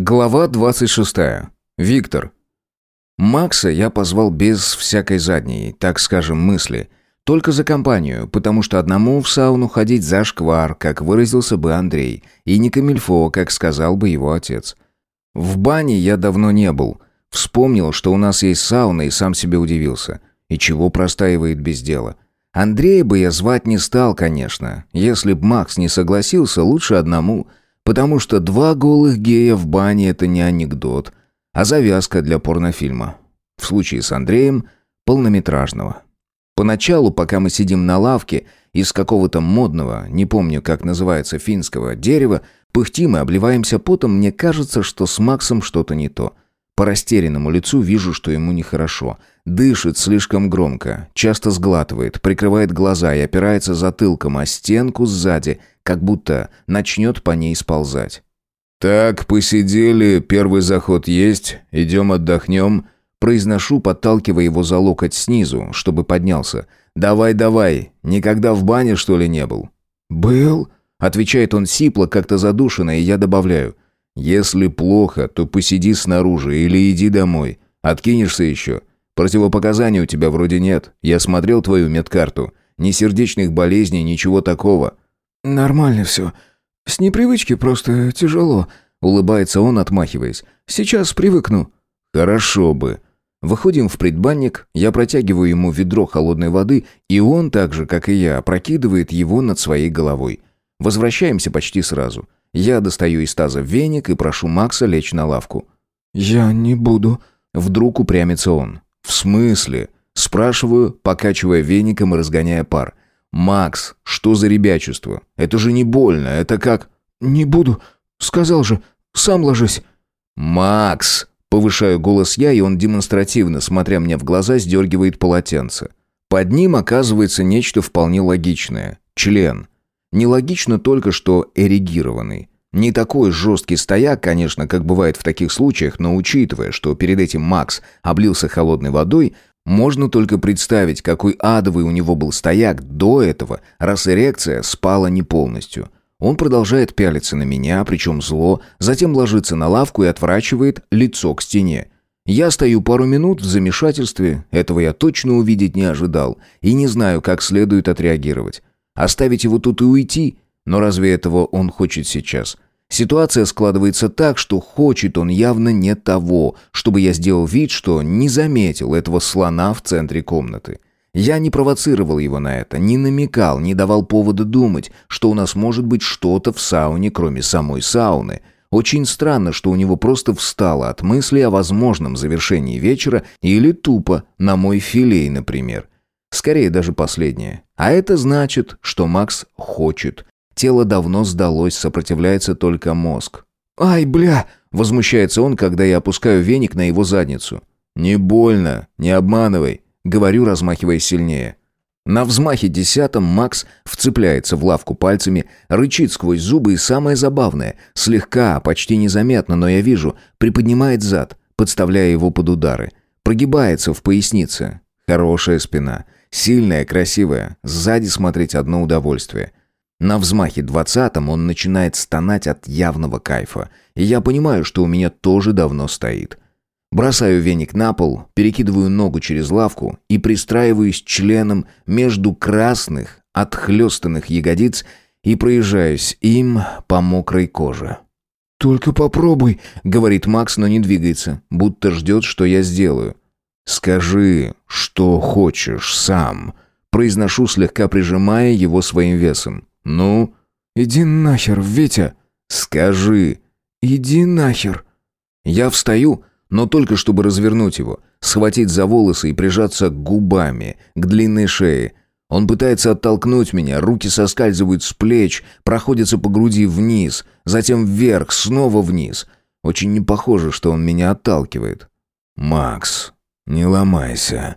Глава 26. Виктор. Макса я позвал без всякой задней, так скажем, мысли. Только за компанию, потому что одному в сауну ходить за шквар, как выразился бы Андрей, и не камильфо, как сказал бы его отец. В бане я давно не был. Вспомнил, что у нас есть сауна, и сам себе удивился. И чего простаивает без дела. Андрея бы я звать не стал, конечно. Если б Макс не согласился, лучше одному – Потому что два голых гея в бане – это не анекдот, а завязка для порнофильма. В случае с Андреем – полнометражного. Поначалу, пока мы сидим на лавке, из какого-то модного, не помню, как называется, финского дерева, пыхтим и обливаемся потом, мне кажется, что с Максом что-то не то. По растерянному лицу вижу, что ему нехорошо. Дышит слишком громко, часто сглатывает, прикрывает глаза и опирается затылком о стенку сзади, как будто начнет по ней сползать. «Так, посидели, первый заход есть, идем отдохнем», произношу, подталкивая его за локоть снизу, чтобы поднялся. «Давай, давай, никогда в бане, что ли, не был?» «Был», — отвечает он сипло, как-то задушенно, и я добавляю. «Если плохо, то посиди снаружи или иди домой. Откинешься еще. Противопоказаний у тебя вроде нет. Я смотрел твою медкарту. Ни сердечных болезней, ничего такого. «Нормально все. С непривычки просто тяжело», — улыбается он, отмахиваясь. «Сейчас привыкну». «Хорошо бы». Выходим в предбанник, я протягиваю ему ведро холодной воды, и он, так же, как и я, прокидывает его над своей головой. Возвращаемся почти сразу. Я достаю из таза веник и прошу Макса лечь на лавку. «Я не буду». Вдруг упрямится он. «В смысле?» Спрашиваю, покачивая веником и разгоняя пар. «Макс, что за ребячество? Это же не больно, это как...» «Не буду. Сказал же. Сам ложись». «Макс!» Повышаю голос я, и он демонстративно, смотря мне в глаза, сдергивает полотенце. Под ним оказывается нечто вполне логичное. Член. Нелогично только, что эрегированный. Не такой жесткий стояк, конечно, как бывает в таких случаях, но учитывая, что перед этим Макс облился холодной водой, можно только представить, какой адовый у него был стояк до этого, раз эрекция спала не полностью. Он продолжает пялиться на меня, причем зло, затем ложится на лавку и отворачивает лицо к стене. Я стою пару минут в замешательстве, этого я точно увидеть не ожидал, и не знаю, как следует отреагировать. Оставить его тут и уйти? Но разве этого он хочет сейчас? Ситуация складывается так, что хочет он явно не того, чтобы я сделал вид, что не заметил этого слона в центре комнаты. Я не провоцировал его на это, не намекал, не давал повода думать, что у нас может быть что-то в сауне, кроме самой сауны. Очень странно, что у него просто встало от мысли о возможном завершении вечера или тупо на мой филей, например. Скорее даже последнее. А это значит, что Макс хочет, Тело давно сдалось, сопротивляется только мозг. «Ай, бля!» – возмущается он, когда я опускаю веник на его задницу. «Не больно, не обманывай», – говорю, размахивая сильнее. На взмахе десятом Макс вцепляется в лавку пальцами, рычит сквозь зубы и самое забавное, слегка, почти незаметно, но я вижу, приподнимает зад, подставляя его под удары. Прогибается в пояснице. Хорошая спина. Сильная, красивая. Сзади смотреть одно удовольствие. На взмахе двадцатом он начинает стонать от явного кайфа, и я понимаю, что у меня тоже давно стоит. Бросаю веник на пол, перекидываю ногу через лавку и пристраиваюсь членом между красных, отхлестанных ягодиц и проезжаюсь им по мокрой коже. «Только попробуй», — говорит Макс, но не двигается, будто ждет, что я сделаю. «Скажи, что хочешь сам», — произношу, слегка прижимая его своим весом. «Ну?» «Иди нахер, Витя!» «Скажи!» «Иди нахер!» Я встаю, но только чтобы развернуть его, схватить за волосы и прижаться губами к длинной шее. Он пытается оттолкнуть меня, руки соскальзывают с плеч, проходятся по груди вниз, затем вверх, снова вниз. Очень не похоже, что он меня отталкивает. «Макс, не ломайся».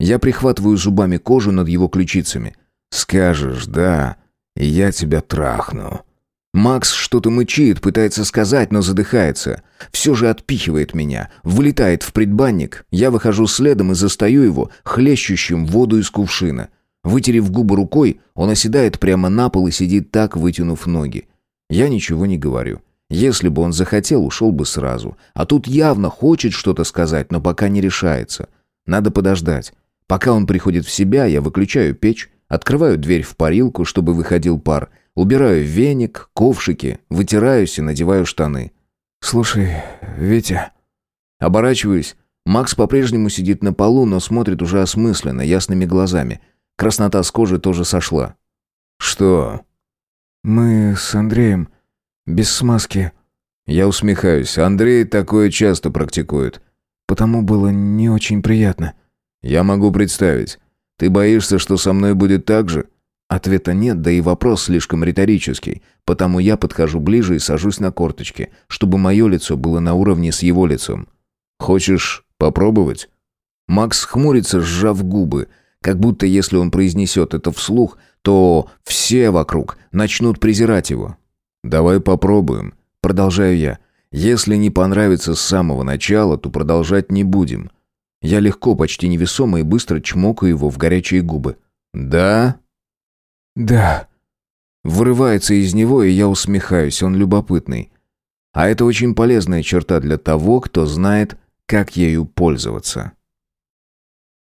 Я прихватываю зубами кожу над его ключицами. «Скажешь «да», и я тебя трахну». Макс что-то мычит, пытается сказать, но задыхается. Все же отпихивает меня, вылетает в предбанник. Я выхожу следом и застаю его, хлещущим воду из кувшина. Вытерев губы рукой, он оседает прямо на пол и сидит так, вытянув ноги. Я ничего не говорю. Если бы он захотел, ушел бы сразу. А тут явно хочет что-то сказать, но пока не решается. Надо подождать. Пока он приходит в себя, я выключаю печь, открываю дверь в парилку, чтобы выходил пар, убираю веник, ковшики, вытираюсь и надеваю штаны. «Слушай, Витя...» Оборачиваюсь. Макс по-прежнему сидит на полу, но смотрит уже осмысленно, ясными глазами. Краснота с кожи тоже сошла. «Что?» «Мы с Андреем без смазки». Я усмехаюсь. Андрей такое часто практикует. Потому было не очень приятно. Я могу представить. Ты боишься, что со мной будет так же? Ответа нет, да и вопрос слишком риторический. Потому я подхожу ближе и сажусь на корточки, чтобы мое лицо было на уровне с его лицом. Хочешь попробовать? Макс хмурится, сжав губы, как будто если он произнесет это вслух, то все вокруг начнут презирать его. «Давай попробуем», — продолжаю я. «Если не понравится с самого начала, то продолжать не будем». Я легко, почти невесомо и быстро чмокаю его в горячие губы. «Да?» «Да». Вырывается из него, и я усмехаюсь, он любопытный. А это очень полезная черта для того, кто знает, как ею пользоваться.